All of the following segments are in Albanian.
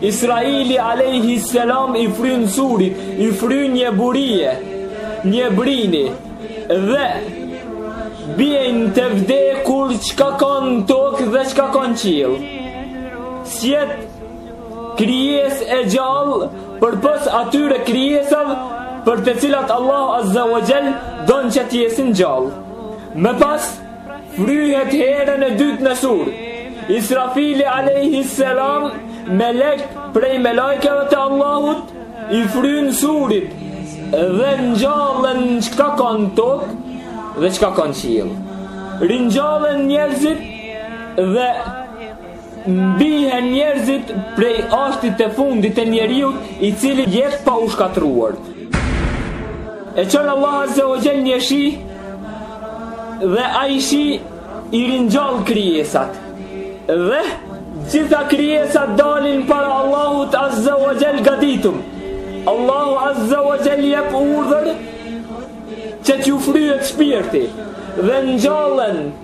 Israfili alejhi selam i fryn surit, i fryn një burie, një brini dhe bien të vdekur çka ka n'tokë dhe çka ka n'qiell. S'jet krijesë e gjallë përpos atyre krijesave për të cilat Allahu azza wa jall don që të jesin gjallë. Më pas Fryhet herën e dytë në sur. Israfili alejhi selam melek prej melaikeve të Allahut i fryn surit dhe ngjallen çka ka n'tokë dhe çka ka n'qiell. Ringjallen njerëzit dhe Mbihen njerëzit prej ashtit të fundit të njeriut i cili jet pa u shkatërruar. E çon Allahu Azze o Gjell një shi dhe ai shi i ringjall krijesat. Dhe gjitha krijesat dalin para Allahut Azze o Gjell gatitun. Allahu Azze o Gjell jep urdhër që t'ju fryet shpirti dhe ngjallen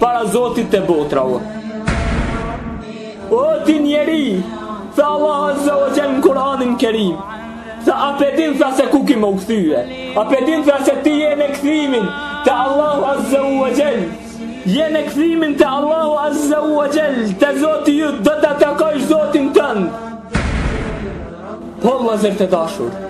Para Zotit të botrave. O ti njeri, tha Allahu Azza wa Jalla në Kur'anin Kerim. Tha a pe din tha se ku ki me u kthye. A pe din tha se ti je në kthimin te Allahu Azza wa Jalla. Je në kthimin te Allahu Azza wa Jalla, te Zoti yt do ta takojsh Zotin tënd. Po vëllezër të dashur,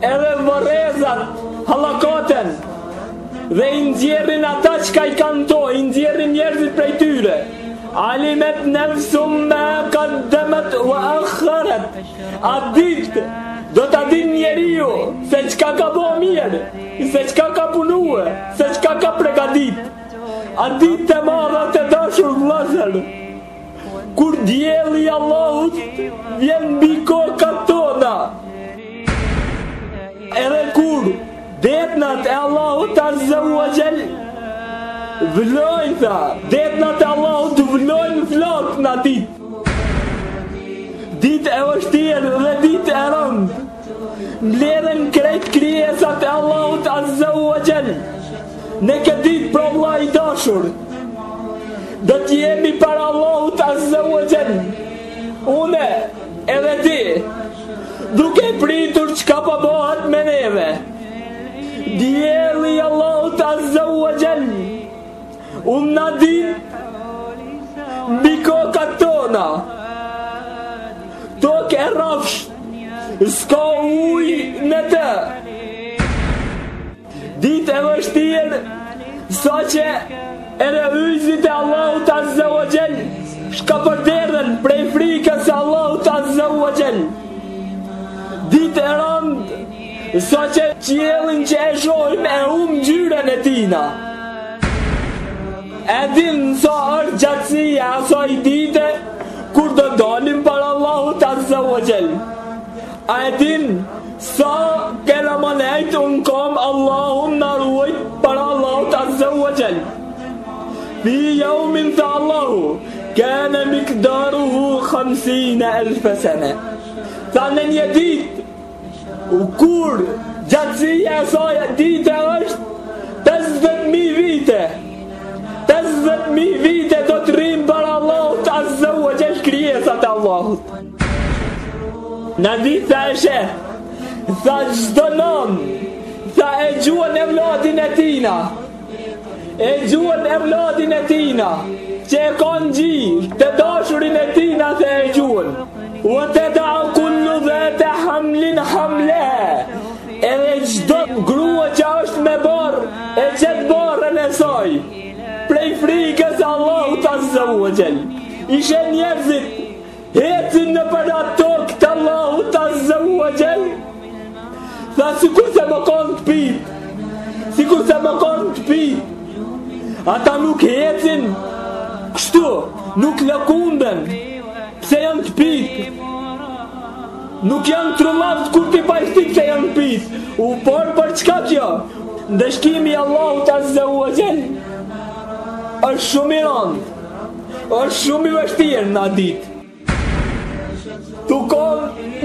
Edhe vorrezat hallakaten dhe i nxjerrin ata çka i kanë n'to, i nxjerrin njerëzit prej tyre. Alimet nefsun ma kaddemet ue ekhkharet, a ditë do ta dinë njeriu se çka ka bo mirë, se çka ka punue, se çka ka pregadit. A ditë e madhe të dashur vëllezër, Kur dielli i Allahut vjen mbi kokat tona Edhe kur detnat e Allahut azze ue gjel Vlojnë tha Detnat e Allahut vlojnë flakë n'at ditë Ditë e vështirë dhe ditë e rëndë Mbledhen krejt krijesat e Allahut Azza wa Jall. Në këtë ditë pra vëlla i dashur, do të jemi para Allahut Azza wa Jall. Unë edhe ti duke pritur çka po bëhet me neve. Dielli i Allahut Azza wa Jall. Unë n'at ditë Mbi kokat tona Tokë e rrafsh S'ka ujë në të Ditë e vështirë Saqë edhe yjzit e Allahut azze ue xhel Shkapërderdhen Prej frikës së Allahut azze ue xhel Ditë e rand Saqë qiellin që e shohim e humb ngjyrën e tina. E din sa është gjatësia e asaj dite kur do dalim para Allahut Azza wa Jall. A e din sa kena me nejt në kom Allahu na ruajt para Allahut Azza wa Jall. Fi jaumin tha Allahu, kane mikdaruhu khamsina elfe sene. Tha në një ditë, Kur gjatësia e asaj dite është 50.000 vite. 50.000 vite do të rrimë para Allahut azze ue xhel krijesat e Allahut. N'at ditë tha e sheh, tha çdo nanë, tha e gjuan evladin e tina, E gjuan evladin e tina Që e ka në gji Të dashurin e tina Tha e gjuan Ue tedau kul-lu dhati hamlin hamleha Edhe çdo grua që është me barrë E qet barrën e saj Prej frikës Allahut azze ue xhel I sheh njerëzit Ecin nëpër at tokë të Allahut azze ue xhel. Tha sikurse me kon të pitë. Sikurse me kon të pitë. Ata nuk ecin. Kështu nuk lëkunden. Pse janë të pitë. Nuk janë të trullavt kur të pajti pse janë të pitë. U por për çka kjo. Ndëshkimi i Allahut azze ue xhel. Është shumë i rëndë. Është shumë i vështirë n'at ditë. Tu kon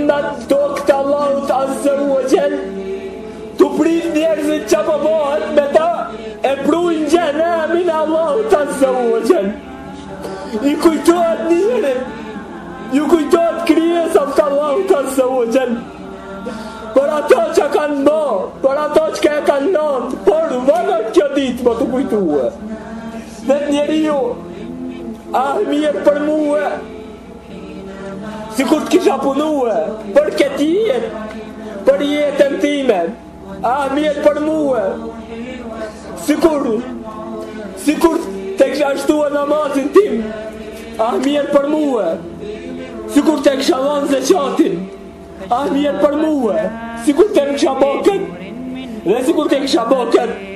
n'at tokë të Allahut azze ue xhel Tu prit njerëzit ça po bohet me ta E prujnë xhehenemin e Allahut azze ue xhel I kujtohet njeri Ju kujtohet krijesat e Allahut azze ue xhel Për ato që kanë bo Për ato çka e kanë lon Por vonë o kjo ditë për t'u kujtue Vetë njeriu Ah mjerë për mue Sikur të kisha punue Për këtë jetë Për jetën time Ah mjerë për mue Sikur Sikur të kisha shtue namazin tim Ah mjerë për mue Sikur të kisha dhanë zeqatin Ah mjerë për mue Sikur të kisha bo këtë Dhe sikur të kisha bo këtë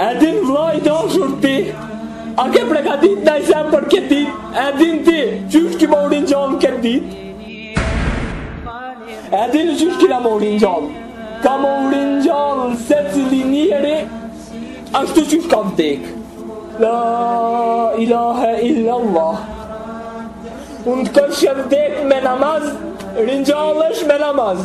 E din vla i dashur ti A ke pregatit naj sen për këtë dit E din ti Qysh ki me u ringjall këtë dit E din qysh ki me u ringjall Ka me u ringjall Secili njeri Ashtu qysh ka vdek La ilahe illallah Në të kesh vdek me namaz Ringjallesh me namaz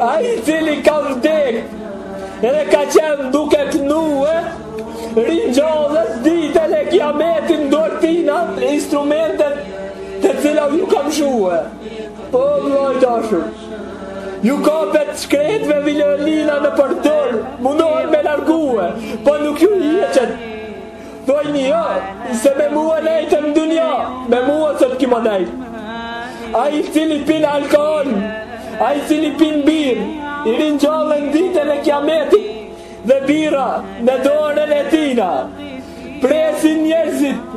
Ai i cili ka vdek Edhe ka qenë duke knue Ringjallet ditën e kijametit N'dor t'tina instrumentet Të cilat ju ka mshue O vlla i dashur Ju kapet shkretve Violina nëpër dorë Mundohen me largue Po nuk ju hiqet Thojnë jo, se me mua nejt në dunja, me mua sot ki me nejt. Ai i cili pin alkool, ai i cili pin birrë, i ringjallen ditën e kijametit, dhe birra në dorën e tina. Presin njerëzit,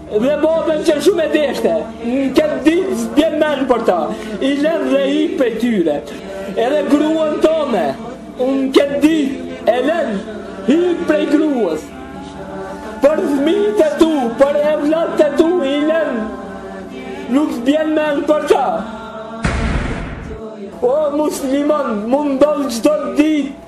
Dhe babën që shumë e deshte, këtë ditë s'bje menë për ta, i len dhe hik prej tyre, edhe gruan tone, në këtë ditë e len, hik prej gruas, për fmit e tu, për evlat e tu, i len, nuk s'bje menë për ta. O muslimon, mundohu çdo ditë,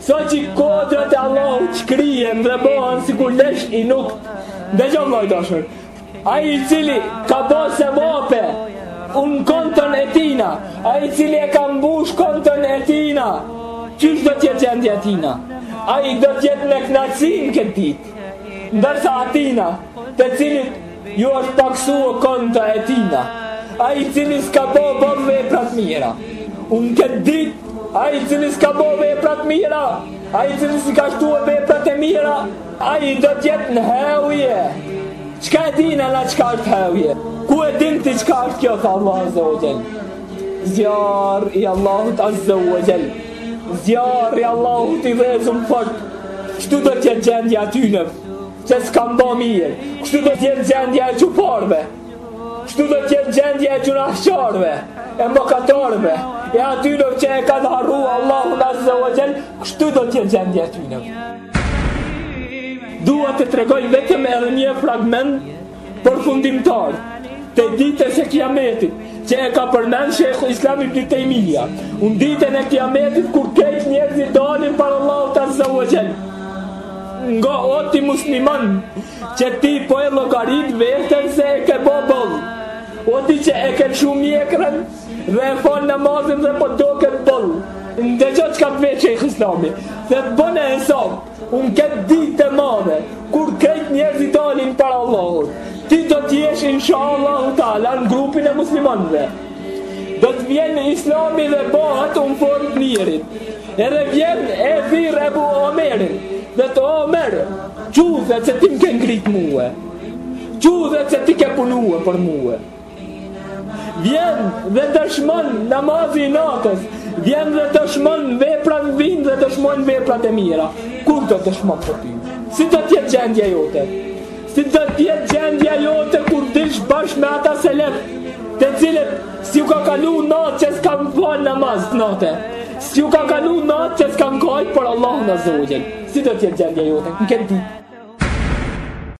Sa që kodrat e Allahut shkrihen dhe bëhen sikur lesh i ndukt Ndëgjo vlla i dashur Ai i cili ka bo sevape Në kontën e tina Ai i cili e ka mbush kontën e tina Qysh do t'jetë gjendja e tina Ai do t'jetë me knaqsi n'këtë dit Ndërsa atina të cilit ju është paksu konta e tina, ai i cili s'ka bo boll vepra t'mira. Në këtë dit, ai i cili s'ka bo vepra t'mira, ai i cili s'i ka shtue veprat e mira, ai do t'jetë në hawije. Çka e din vlla çka është hawije? Ku e din ti çka është kjo, tha Allah Azza wa Gjell? Zjarr i Allahut Azza wa Gjell. Zjarr i Allahut i dhezun fort. Qështu do t'jetë gjendja atynve? Që s'kan bo mirë, kështu do t'jetë gjendja e qufarve, kështu do t'jetë gjendja e gjynahqarve, e mëkatarve, e atyre që e kanë harru Allahun Azza wa Gjell, kështu do t'jetë gjendja e tyre. Dua të tregoj vetëm edhe një fragment përfundimtar të ditës së kiametit, që e ka përmend Shejhul Islam Ibn Tejmija, në ditën e kiametit kur krejt njerëzit dalin para Allahut Azza wa Jall, ngo o ti musliman, që ti po e llogarit veten se e ke bo boll, o ti që e ke lshu mjekrën, dhe e fal namazin dhe po t'doket boll, ndëgjo çka të vet Shejh Islami, dhe të bëne e Në këtë ditë të madhe, kur krejt njerëzit të dalin para Allahut, ti do t'jesh insha Allahu ta'ala në grupin e muslimanve. Do të vjen islami dhe bëhet në formë të njerit. Edhe vjen e thirr Ebu Omerin, dhe thotë Omer, çu, thot, se ti më ke ngritë mue, çu, thot, se ti ke punue për mue. Vjen dhe dëshmon namazi i natës, vjen dhe dëshmon veprat, vijn dhe dëshmojnë veprat e mira. Kur do të dëshmon për ty? Si do të jetë gjendja jote? Si do të jetë gjendja jote kur t'jesh bashkë me ata selef, të cilët s'ju ka kalu natë që s'kanë falë namaz të natës, s'ju ka kalu natë që s'kanë kajtë për Allahun Azza wa Jall, si do të jetë gjendja jote, në këtë ditë.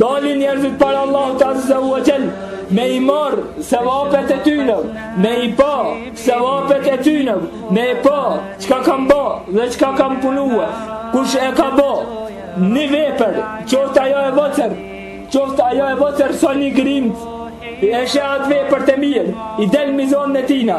Dalin njerëzit para Allahut Azza wa Jall me i marrë sevapet e tyne, me i pa sevapet e tyne, me i pa çka kanë bo dhe çka kanë punue. Kush e ka bo një vepër, qoftë ajo e vocërr, qoftë ajo e vocërr sa një grimcë, e sheh atë vepër të mirë, i del n'mizanin e tina,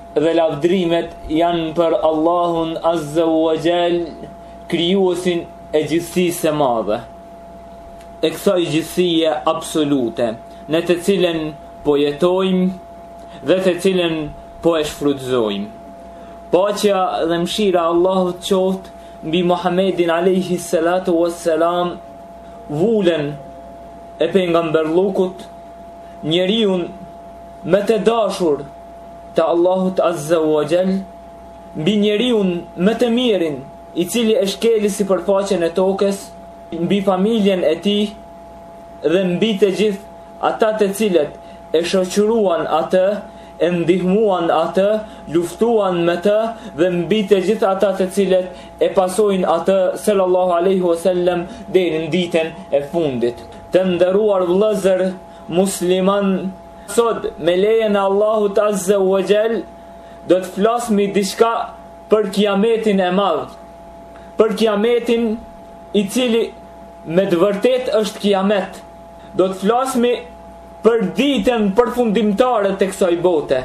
Dhe lavdrimet janë për Allahun Azza wa Jall, krijuesin e gjithësisë së madhe. E kësaj gjithësie absolute, në të cilën po jetojmë dhe të cilën po e shfrytëzojmë. Paqja dhe mëshira e Allahut qoftë mbi Muhammedin alayhi salatu wassalam, vulën e pejgamberllukut, njeriun më të dashur të Allahut Azza wa Jall mbi njeriun më të mirin i cili e shkeli sipërfaqen e tokës mbi familjen e tij dhe mbi të gjithë ata të cilët e shoqëruan atë e ndihmuan atë luftuan me të dhe mbi të gjithë ata të cilët e pasojnë atë sallallahu alaihi wasallam deri në ditën e fundit të nderuar vëllezër musliman Sot, me lejen e Allahut Azza wa Jall, do të flasmi diçka për kiametin e madh. Për kiametin i cili me të vërtetë është kiamet. Do të flasmi për ditën përfundimtare të kësaj bote.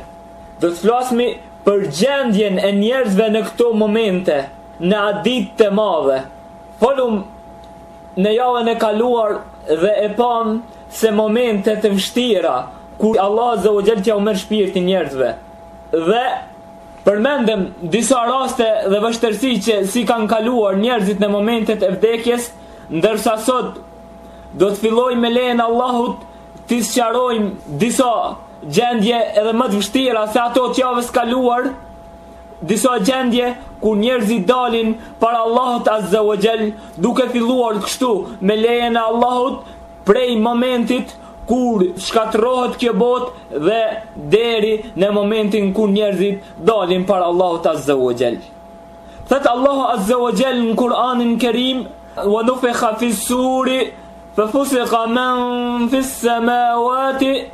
Do të flasmi për gjendjen e njerëzve në këto momente, në atë ditë të madhe. Folum Në javën e kaluar dhe e pamë se momente të vështira kur Allahu Azza wa Jall t'jau merr shpirtin njerëzve. Dhe përmendëm disa raste dhe vështirësi që i kanë kaluar njerëzit në momentet e vdekjes, ndërsa sot do të fillojmë me lejen e Allahut t'i sqarojmë disa gjendje edhe më të vështira se ato të javës të kaluar. Disa gjendje kur njerëzit dalin para Allahut Azza wa Jall duke filluar kështu me lejen e Allahut prej momentit kur shkatërrohet kjo botë dhe deri në momentin kur njerëzit dalin para Allahut Azza wa Jall. Thotë Allahu Azza wa Jall në Kur'anin Kerim, "Wa nufikha fi suri fa fusiqa man fi samawati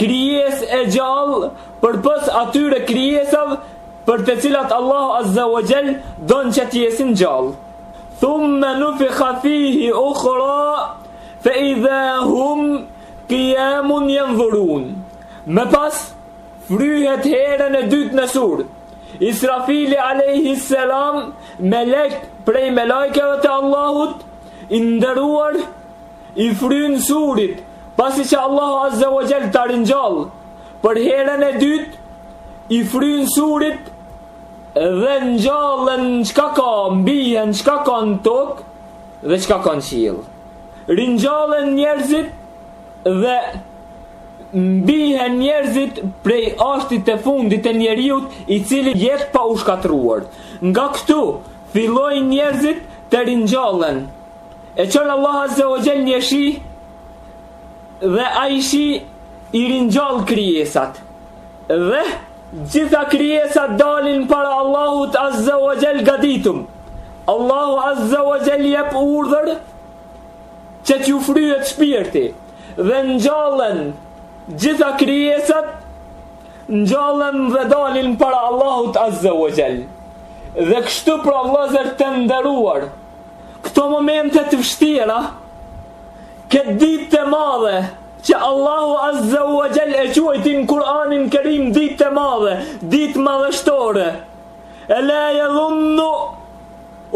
krijesë e gjallë përpos atyre krijesave për të cilat Allahu azza wa jall don që të jesin gjallë. Thumma nufikha fihi ukhra fa idha hum qiyamun yanzurun. Më pas fryhet herën e dytë në sur. Israfili alayhi salam melek prej melaikeve të Allahut i nderuar i frynësurit, pasi që Allahu Azza wa Jall ta ringjall për herën e dytë i frynësurit dhe ngjallën çka ka mbihen çka ka në tokë dhe çka ka në qiell. Ringjallën njerëzit dhe mbihen njerëzit prej ashtit të fundit të njeriut i cili jetë pa u shkatruar. Nga këtu, filloj njerëzit të rinjallën. E çon Allah Azze o Gjell një shi dhe ai shi i ringjall krijesat dhe gjitha krijesat dalin para Allahut Azze o Gjell gaditum Allahu Azze o Gjell jep urdhër që t'ju fryhet shpirti dhe ngjallen gjitha krijesat ngjallen dhe dalin para Allahut Azze o Gjell dhe kështu pra vëllezër të nderuar këto momente të vështira, këtë ditë të madhe, që Allahu Azza u a gjell e quajti në Kur'anin Kerim ditë të madhe, ditë madhështore, ela jedhunnu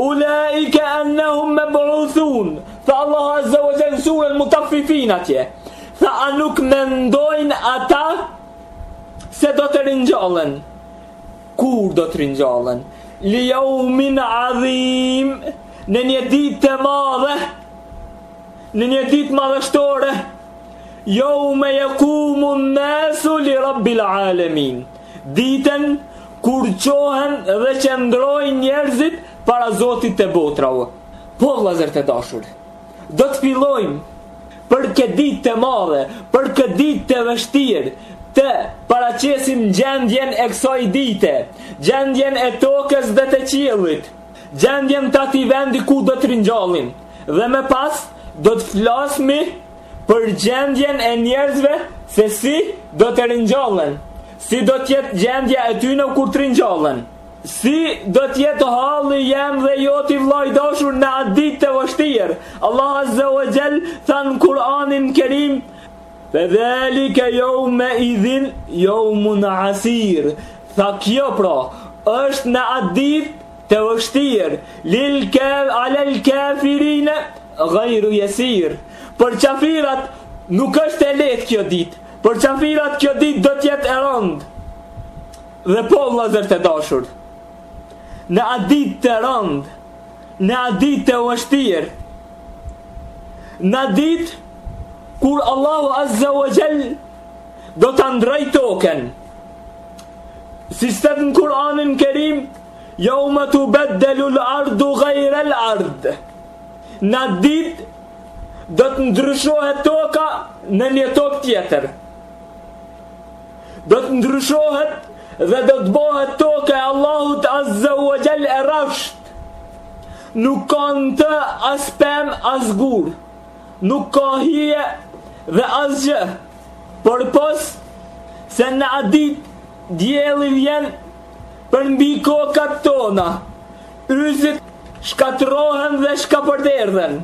ulaike annahum meb'uthun, tha Allahu Azza u a gjell suren Mutaffifin atje, tha a nuk mendojnë ata, se do të ringjallen, Kur do të ringjallen? Li jeumin adhim, në një ditë të madhe, në një ditë madhështore, jeume jekumun-nasu li rabbil alemin, ditën kur çohen dhe qëndrojnë njerëzit para zotit të botrave. Po vllazër të dashur. Do të fillojmë për këtë ditë të madhe, për këtë ditë të vështirë, të paraqesim gjendjen e kësaj dite, gjendjen e tokës dhe të qiellit, gjendjen të atij vendi ku do të ringjallmi. Dhe më pas do të flasmi për gjendjen e njerëzve se si do të ringjallen, si do të jetë gjendja e tyre kur të ringjallen. Si do të jetë halli jem dhe joti vëlla i dashur në atë ditë të vështirë. Allah Azza wa Jall tha n'Kur'anin Kerim Fe dhalike jeumeidhin jeumun asir Tha kjo pra është një ditë e vështirë Lil ke alel kafirine gajru jesir Për qafirat nuk është e letë kjo ditë Për qafirat kjo ditë do të jetë e rëndë Dhe po vllazër të dashur, në atë ditë të rëndë, në atë ditë të vështirë, në atë ditë kur Allahu Azza wa Jall do ta ndrroj tokën. Siç thet në Kur'anin Kerim, jeume tubeddelul ardu gajrel ard. N'at ditë, do të ndryshohet toka në një tokë tjetër. do të ndryshohet dhe do të bohet toka e Allahut Azza wa Jall e rrafsht. Nuk ka në të as pemë as gur. Nuk ka hije dhe asgjë. Përpos se në at ditë dielli vjen përmbi kokat tona. Yjet shkatërrohen dhe shkapërderdhen.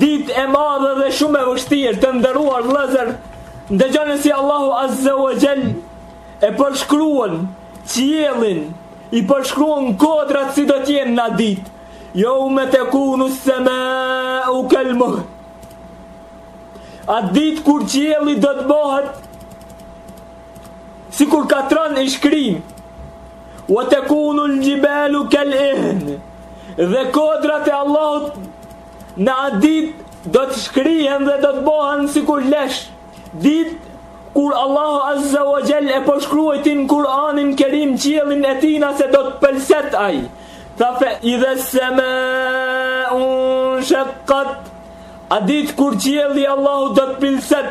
Ditë e madhe dhe shumë e vështirë të nderuar vëllezër. Ndëgjoni si Allahu Azza wa Jall e përshkruan qiellin, i përshkruan kodrat si do të jenë n'at ditë. Jeume tekunus semau kel muhl A ditë kur qielli do të bohet Sikur katran i shkrim Wa tekunul gjibalu kel ihn Dhe kodrat e Allahut Në atë ditë Do të shkrihen dhe do të bohen Sikur lesh Ditë Kur Allahu azza wa gjell E përshkruajti n'Kur'anin kerim Qiellin e tina se do të pëlset ai Tha fe idhes semaun shekkat A ditë kur qielli i Allahut do të pëlset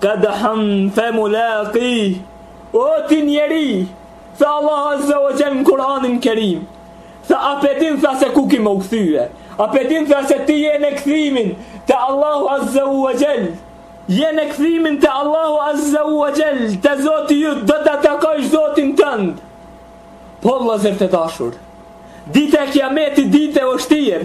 Kadhan fe mulaqi O ti njeri Tha Allah Azza wa Jal në Kur'anin Kerim Tha a pe din tha se ku ki me u kthy ve A pe din tha se ti je në kthimin Te Allahu Azza wa Jal Je në kthimin te Allahu Azza wa Jal Te zoti ju do ta takojsh zotin tënd Po vllazër të dashur Dita e kiametit ditë e vshtirë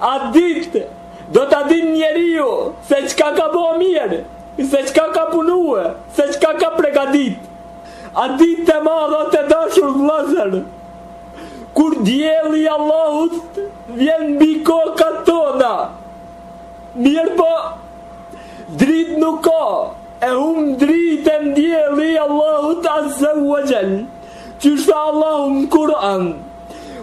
At ditë, do ta din njeriu se çka ka bo mirë, se çka ka punue, se çka ka pregatit. A ditë e madhe o të dashur vllazër, kur dielli i Allahut vjen mbi koka tona, mirëpo, dritë nuk ka, e hum dritën dielli i Allahut Azza wa Jall, qysh tha Allahu n'Kur'an,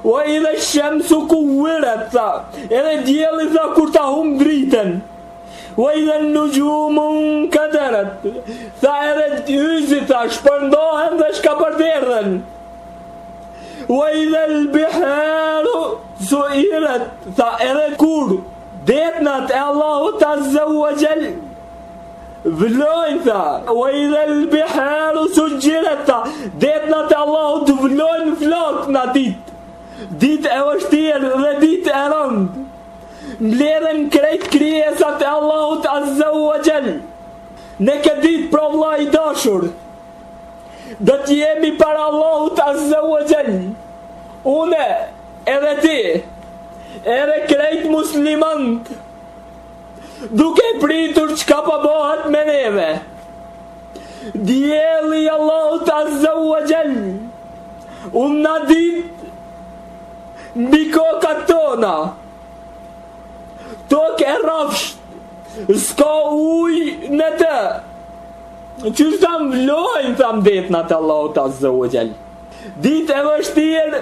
Ue idhesh-shemsu kuvviret, tha, edhe dielli tha kur ta hum dritën. Ue idhen-nuxhumun-kederet, tha edhe yjzit tha, shpërndohen dhe shkapërderdhen. Ue idhel-biharu suxhiret, tha edhe kur, detnat e Allahut Azza wa Jall, Vlojnë tha, ue idhel-biharu suxhiret tha, detnat e Allahut vlojnë flakë n'at ditë, ditë e vështirë dhe ditë e rëndë, mbledhen krejt krijesat e Allahut Azza wa Jall, në këtë ditë pra vlla i dashur, do të jemi para Allahut Azza wa Jall, unë edhe ti, edhe krejt muslimant, Duke pritur çka po bëhet me neve. Dielli i Allahut Azza wa Jall. N'at ditë mbi kokat tona. Tokë e rrafsht. S'ka ujë në të. Qysh thamë vlojnë, thamë detnat e Allahut Azza wa Jall. Ditë e vështirë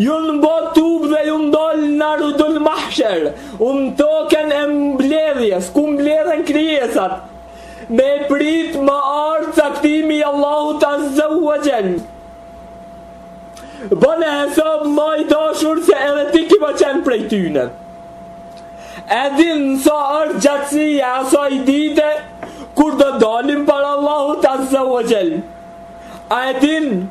Janë bo tubë dhe janë ndal në ardul mahsher, në tokën e mbledhjes, ku mbledhen krijesat, me prit me ardhë caktimi Allahut Azza wa Jall. Bone hesap vlla i dashur se edhe ti ki me qenë prej tyne. E din sa është gjatësia e asaj dite, kur do dalim para Allahut Azza wa Jall. A e din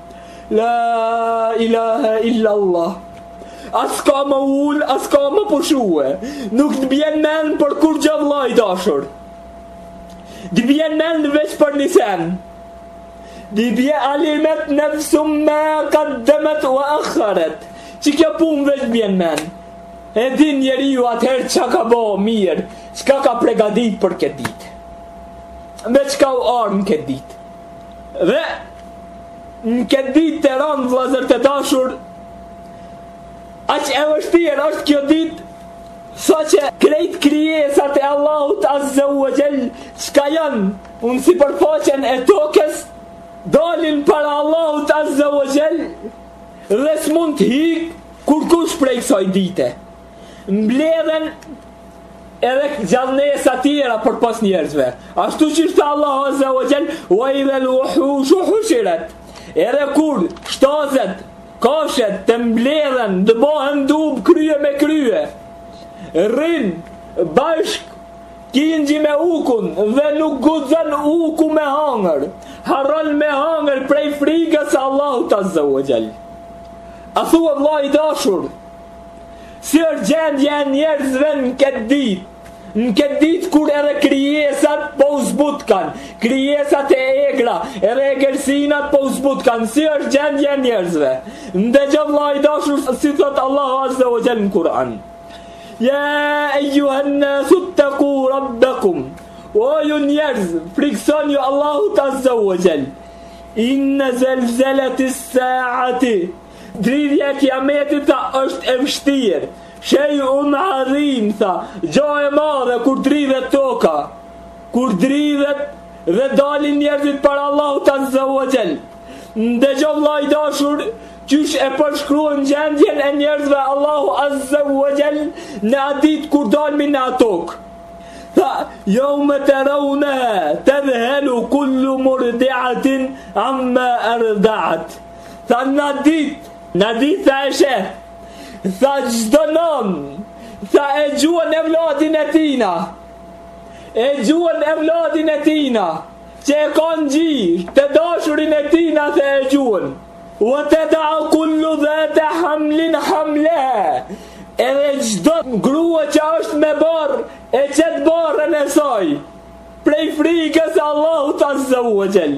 La ilaha illa Allah. As ka me u ul, as ka me pushue. Nuk të bjen men për kurgjë vëlla i dashur. Të bjen men veç për një sen. Të bjen alimet nefsun ma kaddemet ue ekharet. Që kjo punë veç bjen men. E din njeriu atëherë çka ka bo mirë, çka ka pregadit për këtë ditë. Me çka u ardh në këtë ditë. Dhe në këtë ditë të rëndë vëllazër të dashur, aq e vështirë është kjo ditë sa që krejt krijesat e Allahut azza wa jall çka janë në sipërfaqen e tokës dalin para Allahut azza wa jall dhe s'mund të hik kurkush prej kësaj dite Mbledhen edhe gjallnesa tjera për pas njerëzve. Ashtu qysh tha Allahu Azza wa Gjell, wa idhel wuhushu hushiret. Edhe kur shtazet, kafshët, të mbledhen, të bohen tubë krye me krye. Rrin bashkë kingji me ukun dhe nuk guxon uku me hangër. Harron me hangër prej frikës së Allahut Azza wa Gjell. A thua vlla i dashur, Si është gjendja e njerëzve në këtë ditë? Në këtë ditë kur edhe krijesat po u zbutkan, krijesat e egra, edhe egërsinat po u zbutkan, si është gjendja e njerëzve? Ndëgjo vlla i dashur, si thotë Allahu Azze ue xhel në Kur'an. Ja ejjuhen-nasut-teku rabbekum, o ju njerëz, friksonju Allahut Azze ue xhel. Inne zelzeletes-saati, Dridhja e kiametit tha është e vështirë. Shej'un adhim tha, gjo e madhe kur dridhet toka, kur dridhet dhe dalin njerëzit para Allahut azze ue xhel. Ndëgjo vlla i dashur, qysh e përshkruan gjendjen e njerëzve Allahu azza wa jall n'at ditë kur dalmi n'at tokë tha jeume terauneha tedhhelu kullu murdiatin amma erdaat Tha n'at ditë, n'at ditë tha e shef, tha çdo nanë, tha e gjuan evladin e tina, e gjuan evladin e tina, që e ka n'gji, të dashurin e tina tha e gjuan, ue tedau kullu dhati hamlin hamle, edhe çdo grua që është me barrë, e qet barrën e saj, prej frikës e Allahut azze ue xhel.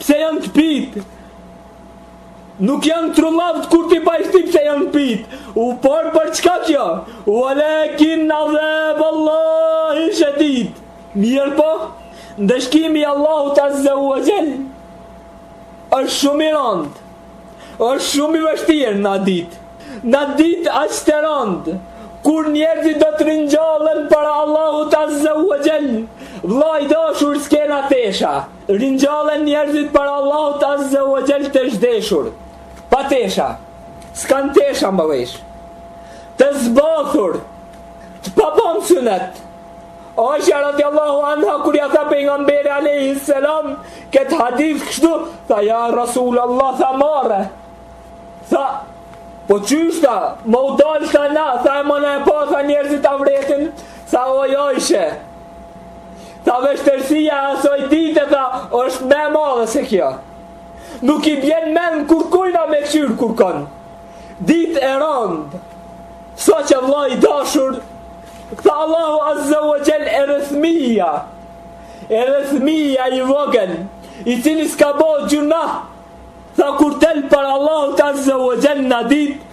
Pse janë të pit? Nuk janë trullavt kur t'i pajsh ti pse janë të pit? U por për çka kjo? Ue lakinne adhabell-llahi shedid. Mirëpo ndëshkimi i Allahut azze ue xhel është shumë i rëndë. është shumë i vështirë n'at ditë. N'at ditë aq të rëndë kur njerëzit do të ringjallen para Allahut azze ue xhel, vlla i dashur s'kena tesha. Ringjallen njerëzit para Allahut azza wa jall të zhdeshur, pa tesha, s'kan tesha me vesh. Të zbathur, të pabon synet. Aisha radiallahu anha kur ja tha pejgamberi alayhi salam këtë hadith kështu, tha ja Rasul Allah tha marre. Tha Po qysh tha, me u dalë tha na, tha e me na e pa, tha njerëzit avretin, tha oj Aishe. Tha vështërsia e asoj dite tha është më e madhe se kjo Nuk i bjen men kur kujna me kqyrë kurkon Dit e rand Sa që vlla i dashur Tha Allahu azze ue xhel edhe fmija Edhe fmija i vogël I cili s'ka bo gjynah Tha kur del para Allahut azze ue xhel n'at ditë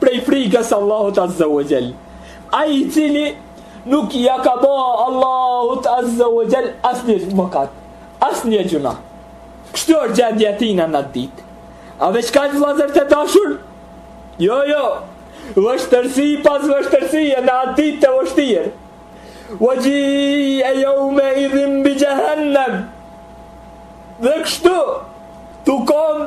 prej frikës Allahut Azza wa Jall. Ai i cili nuk ja ka ba Allahut Azza wa Jall asnjë mëkat, asnjë gjynah. Kështu është gjendja tina në atë ditë. A veç kaq vllazër të dashur? Jo, jo, vështërsi pas vështërsie në atë ditë të vështirë. Ve xhie jeume idhin bi xhehennem. Dhe kështu, tu konë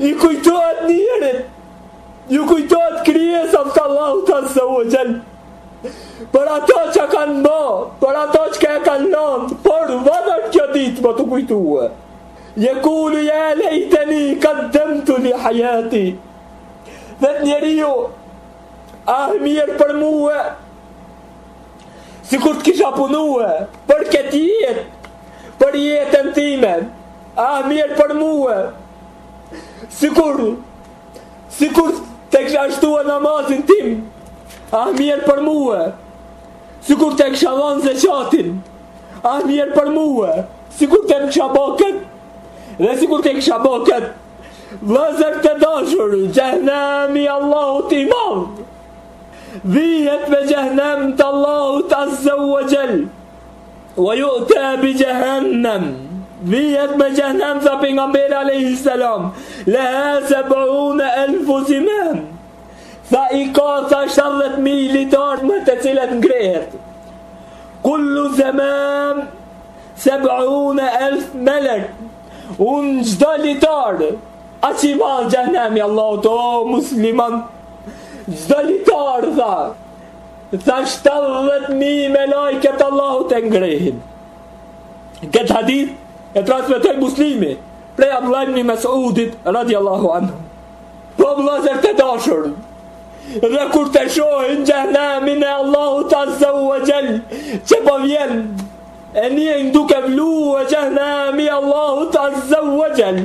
I kujtohet njerit, ju kujtohet krijesat e Allahut azze ue xhel. Për ato që kanë bo, për ato çka e kanë lon, por vëdër kjo ditë me t'u kujtue. Jekulu ja lejteni kaddemtu li hajati. Dhe thotë njeriu, ah mjerë për mue, sikur të kisha punue, për këtë jetë, për jetën timen. Ah mjerë për mua. Sikur sikur të kisha shtuar namazin tim. Ah mjerë për mua. Sikur të kisha dhënë zeqatin. Ah mjerë për mua. Sikur të kisha bërë kët. Dhe sikur të kisha bërë kët. Vëllezër të dashur, xhehnemi i Allahut i madh, vihet me xhehnem të Allahut azze ue xhel, Ve ju'ta bi xhehennem Vihet me xhehennem Tha pejgamberi alaihi salam Leha seb'une elfe zimam Tha i ka tha 70.000 litar Me të cilët ngrehet Kullu zimam seb'une elfe melek Në çdo litar Aq i madh xhehennemi i Allahut o musliman Çdo litar tha Tha 70.000 melaiket e Allahut e ngrehin. Këtë hadith e transmetoi muslimi, prej Abdullah ibn Mas'udit radiallahu anhu. Po vëllazër të dashur, dhe kur të shohin xhehnemin e Allahut azza wa jall, që po vjen e nijnë duke vlue xhehnemi i Allahut azza wa jall.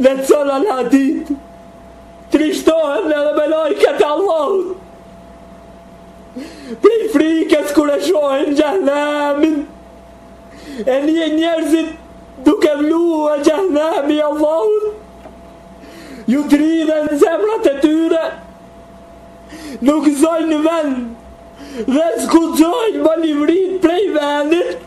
Lehtëson atë ditë. Trishtohen edhe melaiket e Allahut. Prej frikës kur e shohin xhehenemin. E nijnë njerëzit duke vlua xhehenemi i Allahut. Ju dridhen zemrat e tyre. Nuk zojnë vend. Dhe s'guxojnë me livrit prej vendit.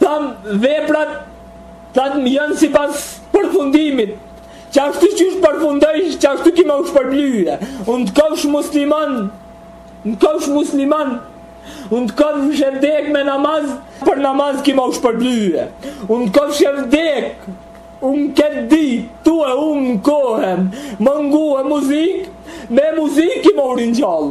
Thamë veprat, thamë janë sipas përfundimit Qashtu qysh përfundojsh Qashtu ki me u shpërblye Në kofsh musliman Në kofsh musliman Në kofshe vdek me namaz Për namaz ki me u shpërblye Në kofshe vdek Në këtë ditë Tu e hum kohën Me ngue muzikë Me muzikë ki me u ringjall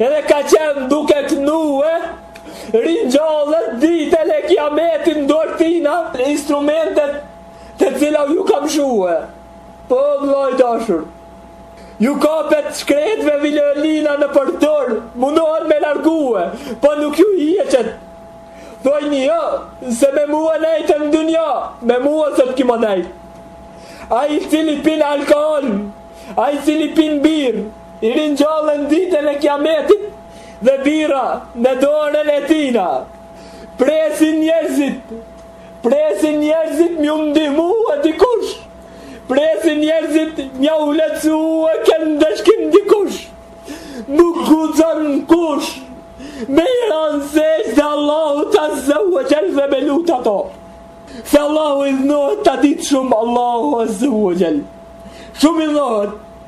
Edhe ka qenë duke knue, ringjallet ditën e kiametit n'dorë t'tina, instrumentet të cilat ju ka mshue. Po, vëlla i dashur, ju kapet shkretëve violina nëpër dorë, mundohen me largue, po nuk ju hjeket. Thojnë, jo, se me mua nejte në dunja, me mua sot ki me nejtë. Ai i cili pin alkool, ai i cili pin birrë, I ringjallen ditën e kiametit dhe birra në dorën e tina. Presin njerëzit, presin njerëzit mju ndihmue dikush, presin njerëzit mja u lehtësue këtë ndëshkim dikush, nuk guxon kush, me i ra në sexhde Allahut Azza wa Jall dhe me lutë ato, se Allahu hidhnohet atë ditë shumë Allahu Azza wa Jall, shumë hidhnohet,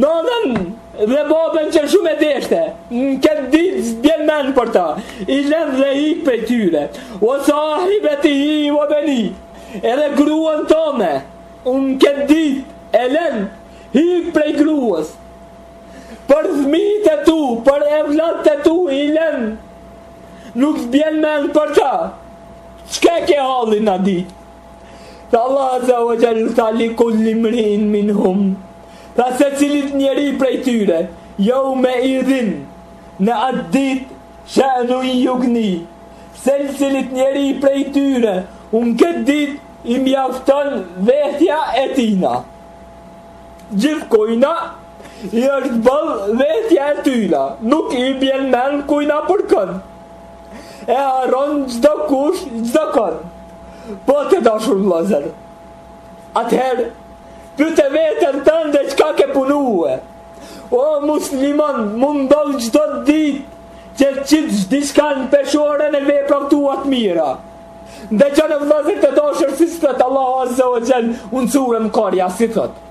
Nënën dhe babën që shumë e deshte, në këtë ditë s'bjen men për ta, i len dhe hik prej tyre, wa sahibetihi, wa beni, edhe gruan tone, në këtë ditë e len, hik prej gruas, për fmitë e tu, për evlat e tu, i len, nuk s'bjen men për ta, çka e ke hallin n'atë ditë? Dhe Allah Azza wa Jall tha li kulli mriin minhum. Tha secilit njeri prej tyre, jeume idhin, në atë dit, shenun jugni, secilit njeri prej tyre, në këtë dit, i mjafton vetja e tina. Gjithë kujna, i është boll vetja e tyna, nuk i bjen men kujna për kënë. E harron çdo kush, çdo kon. Po të dashur vëllazër. Atëherë pyte veten tënde çka ke punuar. O musliman, mundohu çdo ditë që t'qitsh diçka në peshore e veprave tua të mira. Ndëgjoni vëllazër të dashur si thotë Allahu Azze ue Xhel, në suren Karia, si thotë.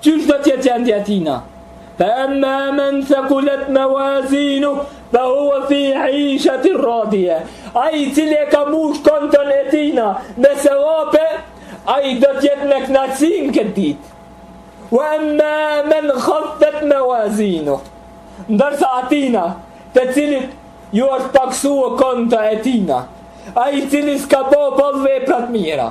Qysh do të jetë gjendja e tina? Fa amma man thaqulat mawazinu fa huwa fi 'ishati radiya. Ai i cili e ka mbush konton e tina me sevape, ai do të jetë në kënaqësi në këtë ditë. Wa amma man khaffat mawazinu. Ndërsa atina, të cilit iu është paksuar konta e tina, ai i cili s'ka bo po vepra të mira,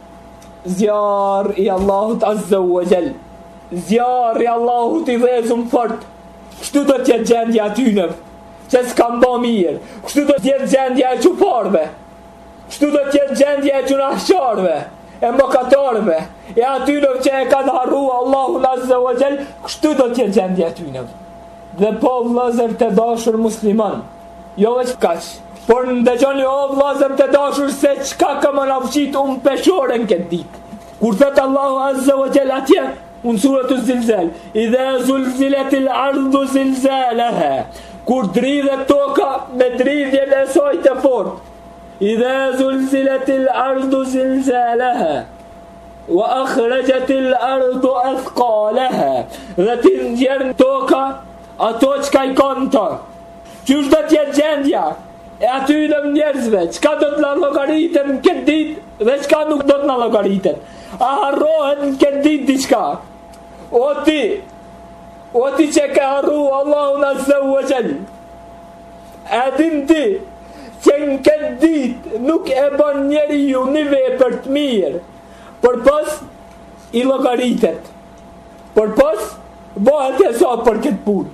Zjarr i Allahut Azze ue xhel Zjarr i Allahut i dhezun fort Kështu do t'jetë gjendja e atyne Që s'kanë ba mirë Kështu do t'jetë gjendja e qafirave Kështu do t'jetë gjendja e gjynahqarve E mëkatarve E atyne që e kanë harru Allahun Azze ue xhel Kështu do t'jetë gjendja e atyne Dhe po vëllazër të dashur musliman Jo veç kaq, por ndëgjoni o vëllazër të dashur se çka ka me na u qit në peshore n'këtë ditë. Kur thot Allahu Azza wa Jall atje, në suratu zilzel, idha zulzilet il ardhu zilzelehe, kur dridhet toka me dridhjen e saj të fortë, idha zulzilet il ardhu zilzelehe, wa akhrejet il ardhu athkalehe, dhe t'i nxjerrë toka ato çka i ka n'të, Qysh do të jetë gjendja e atyne njerëzve, çka do të na llogaritet në këtë dit dhe çka nuk do të na llogaritet. A harrohet në këtë dit diçka. O ti, o ti që e ke harru Allahun azze ue xhel. E din ti, që në këtë dit nuk e bon njeriu një vepër të mirë, përpos i llogaritet, përpos bëhet esap për këtë punë.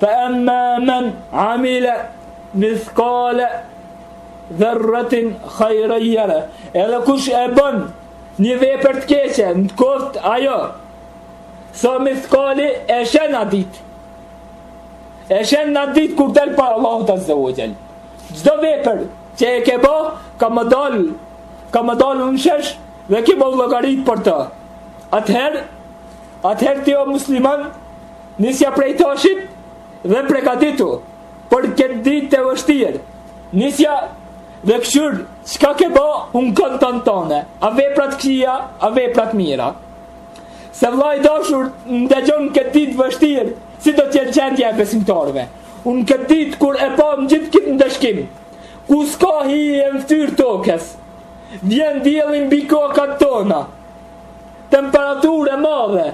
Fa amma man amila mithqala dharratin khayran yara. Edhe kush e bën një vepër të keqe, n'koftë ajo sa mithqali e sheh n'at ditë. E sheh n'at ditë kur del para Allahut azze ue xhel. Çdo vepër që e ke bë, ka me dal, ka me dal në shesh dhe ki me u llogarit për të. Atëherë, atëherë ti o musliman, Nisja prej tashit dhe pregatitu për këtë ditë të vështirë. Nisja dhe këqyr çka ke ba në kantar tan. A veprat këqija, a veprat mira. Se vlla i dashur ndëgjo n' këtë ditë t'vështirë, si do të jetë gjendja e besimtarëve. Në këtë ditë kur e pamë gjithë këtë ndëshkim, ku s'ka hije në ftyrë t'tokës, vjen dielli mbi kokat tona, temperaturë e madhe,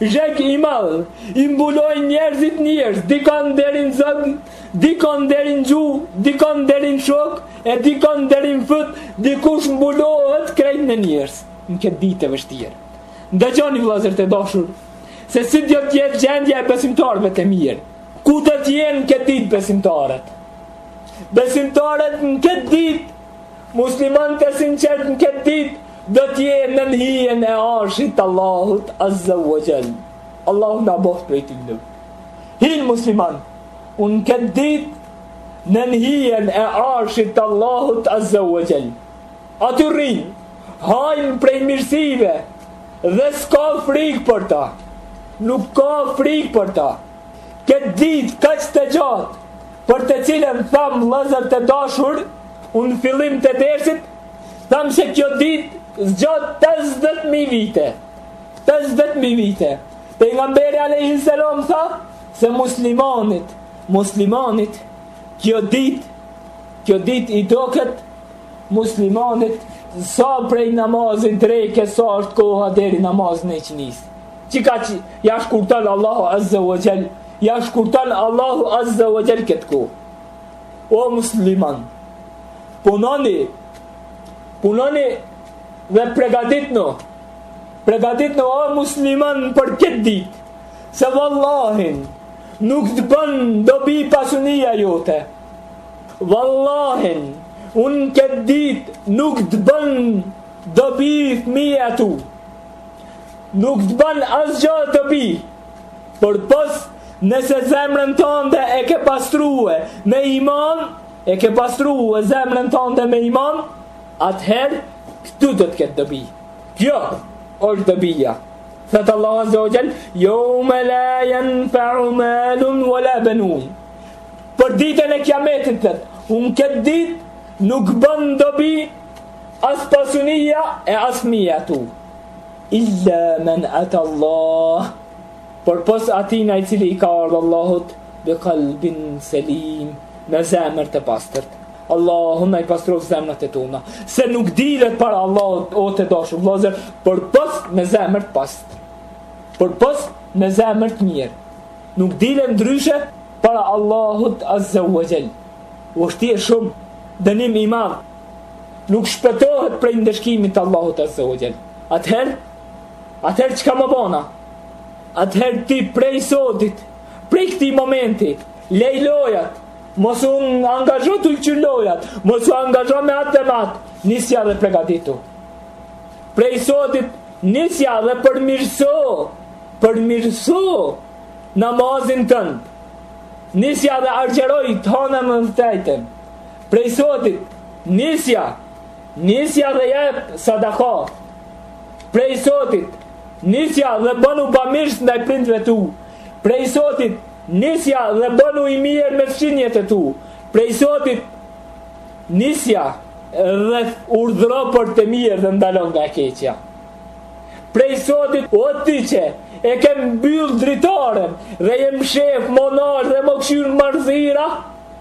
Zheg i madh, i mbulojnë njerëzit n'djersë, dikon deri në zog, dikon deri në gju, dikon deri në shokë, e dikon deri në fyt, dikush mbulohet krejt në djersë, në këtë ditë të vështirë. Ndëgjoni vllazër të dashur, se si do t'jetë gjendja e besimtarëve të mirë, ku do t'jenë n'këtë ditë besimtarët? Besimtarët në këtë ditë Muslimanët e sinqertë në këtë ditë Do t'jenë nën hijen e arshit t'Allahut Azza wa Jal Allahu na boftë prej tyne Hinë muslimanët Në këtë ditë Nën hijen e arshit t'Allahut Azza wa Jal Aty rrinë Hajnë prej mirësive Dhe s'ka frikë për ta Nuk ka frikë për ta Këtë ditë kaq të gjatë, për të cilën thamë vëllezër të dashur, në fillim të dersit, thamë se kjo ditë zgjat 50000 vite. 50000 vite. Pejgamberi alayhi salam tha se muslimanit, muslimanit kjo ditë, kjo ditë i doket muslimanit sa prej namazit t'drekës sa është koha deri n'namazin e iqindisë. Qikaq ia shkurton Allahu Azze wa Gjell, ia shkurton Allahu Azze wa Gjell këtë kohë. O musliman, punoni, punoni dhe pregatitnu, pregatitnu o musliman për këtë ditë, se vallahi nuk të bën dobi pasunia jote. Vallahi, në këtë ditë nuk të bën dobi fëmijët e tu. Nuk të ban asgjo dobi, përpos nëse zemrën tande e ke pastrue me iman, e ke pastrue zemrën tande me iman, atëherë këtu do të ketë dobi. Kjo është dobia. Thotë Allah Azze wa Gjell, jeume la jenfa'u malun wa la benun. Për ditën e kiametit thëtë, në këtë ditë nuk bën dobi As pasuria e as fëmijët tu. Illa men ata Allah. Por pos atina i cili i ka ardhë Allahut, bi kalbin selim, me zemër të pastërt. Allahu na i pastroftë zemrat e tona Se nuk dilet para Allahut O të dashur vllazër Por pos me zemër të pastër Por pos me zemër të mirë Nuk dilet ndryshe Para Allahut azze ue xhel U është tje shumë Dënim i madhë nuk shpëtohet prej ndëshkimit të Allahut Azza wa Jall. Atëherë, atëherë çka me bo na? Atëherë ti prej sotit, prej këtij momenti, leji lojat. Mos u angazho tu këqyr lojat, mos u angazho me atë dhe me atë, nisja dhe pregaditu. Prej sotit, nisja dhe përmirëso, përmirëso namazin tënd. Nisja dhe agjëroje të honën e të ejten. Prej sotit, nisja, nisja dhe jep sadaka. Prej sotit, nisja dhe bënu bamirës ndaj prindve tu. Prej sotit, nisja dhe bënu i mirë me fqinjet e tu. Prej sotit, nisja dhe urdhro për të mirë dhe ndalo nga e keqja. Prej sotit, o ti që e ke mbyllë dritaren dhe jem shef, monar dhe më këshyrë mbrazira,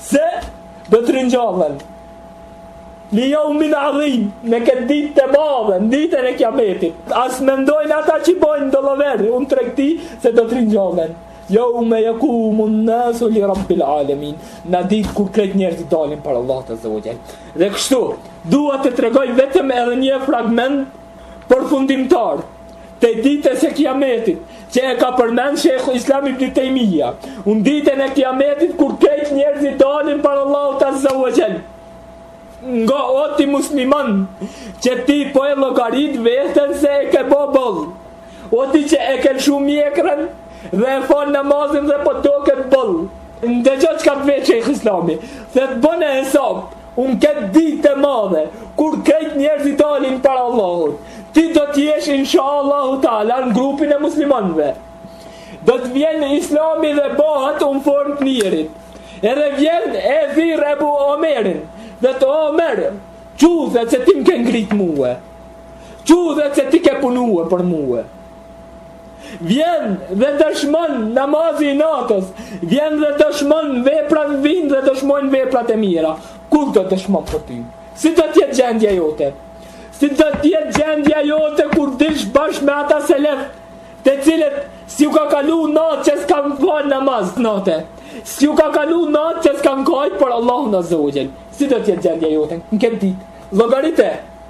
Se do të ringjallen. Li jeumin adhim, në këtë ditë të madhe, në ditën e kiametit. A s'mendojnë ata që bojnë dallavere në tregti se do të ringjallen. Jeume jekumun nasu li rabbil alemin. Në atë ditë kur krejt njerëzit dalin para Allahut azze ue xhel. Dhe kështu, dua të tregoj vetëm edhe një fragment përfundimtar të ditës e kiametit, që e ka përmend shejhul islam Ibn Tejmije, në ditën e kiametit kur krejt njerëzit dalin para Allahut azze ue xhel, ngo o ti musliman, që ti po e llogarit veten se e ke bo boll, O ti që e ke lshu mjekrën dhe e fal namazin dhe po të doket boll. Ndëgjo çka të vet ty islami, dhe të bon hesap, në këtë ditë të madhe, kur krejt njerëzit dalin para Allahut, ti do të jesh insha Allahu teala në grupin e muslimanve. Do të vjen islami dhe bohet në formë të njerit. Edhe vjen e thirr Ebu Omerin, dhe thotë Omer, çu ti se ti më ke ngritë mue. Çohet, se ti ke punue për muë. Vjen dhe dëshmon namazi i natës, vjen dhe dëshmon veprat, vijnë dhe dëshmojnë veprat e mira. Kur do dëshmon për ty? Si do të jetë gjendja jote? Si do të jetë gjendja jote kur dilsh bashkë me ata selef, të cilët s'iu ka kalu natë që s'kan fal namaz nate, s'iu ka kalu natë që s'kan kajt për Allahun Azza wa Jall? Si do të jetë gjendja jote në këtë ditë? Llogarite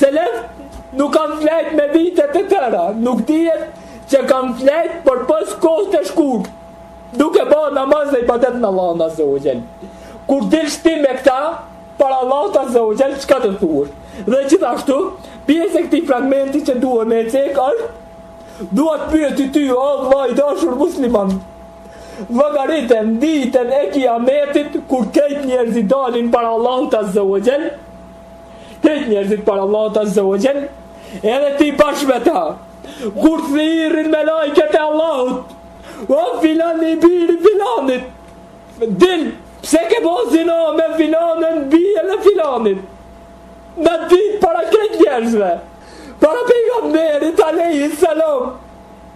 Selef nuk kanë flejt me vite të tëra, nuk dihet që kanë flejt për pos kohë të shkurt, duke ba namaz dhe ibadet Allahun Azza wa Jall. Kur dilsh ti me këta para Allahut Azza wa Jall, çka do thush? Dhe gjithashtu, pjesë e këtij fragmenti që duhet me cek është, du ta pyeti ty, o vlla i dashur musliman, Llogarite n'ditën e kiametit kur krejt njerëzit dalin para Allahut Azza wa Jall. Krejt njerëzit para Allahut Azza wa Jall, edhe ti bashkë me ta. Kur thirrin melajket e Allahut, o filan i biri i filanit. Dil, pse ke bo zina me filanën bijën e filanit? Me ditë para krejt njerëzve, para pejgamberit alejhi selam,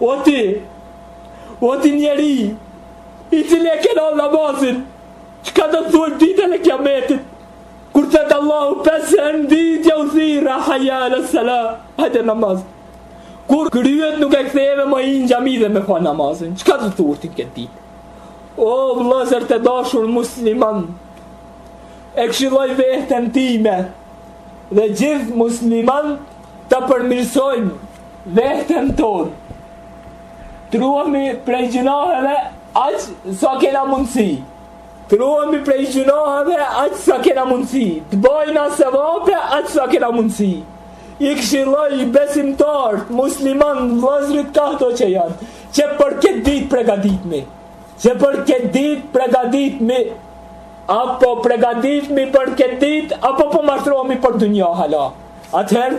O ti, o ti njeri, i cili e ke lan namazin, çka do thush ditën e kiametit, kur të thetë Allahu pesë herë në ditë je u thirr, hajja ales-salah, hajde n'namaz. Kur kryet nuk e ktheve me hi në xhami dhe me fal namazin, çka do thush ti n'këtë ditë? O, vllezër të dashur musliman, e këshilloj vehten time, dhe gjithë muslimanët të përmirsojmë, Vehten tonë. T'ruhemi prej gjynaheve aq sa kena mundësi. T'ruhemi prej gjynaheve aq sa kena mundësi. Të bajna sevape aq sa kena mundësi. I këshilloj besimtarët musliman, vllazrit kahdo që janë, që për këtë ditë t'pregaditmi, që për këtë ditë t'pregaditmi. A po pregaditmi për këtë ditë, apo po maltretohemi për dynja hala. Atëherë,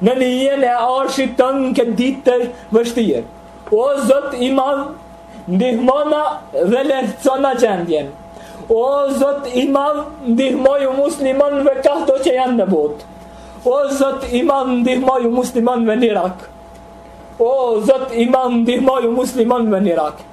Nën hijen e arshit tënd në këtë ditë të vështirë. O Zot i madh, ndihmona dhe lehtësona gjendjen. O Zot i madh, ndihmoju muslimanëve kahdo që janë në botë. O Zot i madh, ndihmoju muslimanëve në Irak. O Zot i madh, ndihmoju muslimanëve në Irak.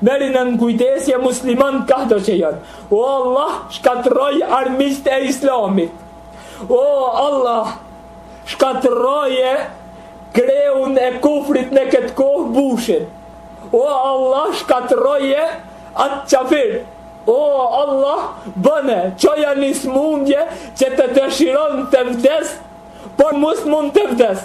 Merri nën kujdesje muslimanët kahdo që janë. O Allah, shkatërroji armiqtë e islamit. O Allah, shkatërroje kreun e kufrit në këtë kohë Bushin. O Allah, shkatërroje atë qafir. O Allah, bëne, çoja një smundje që të dëshiron të vdesë, por mos mund të vdesë.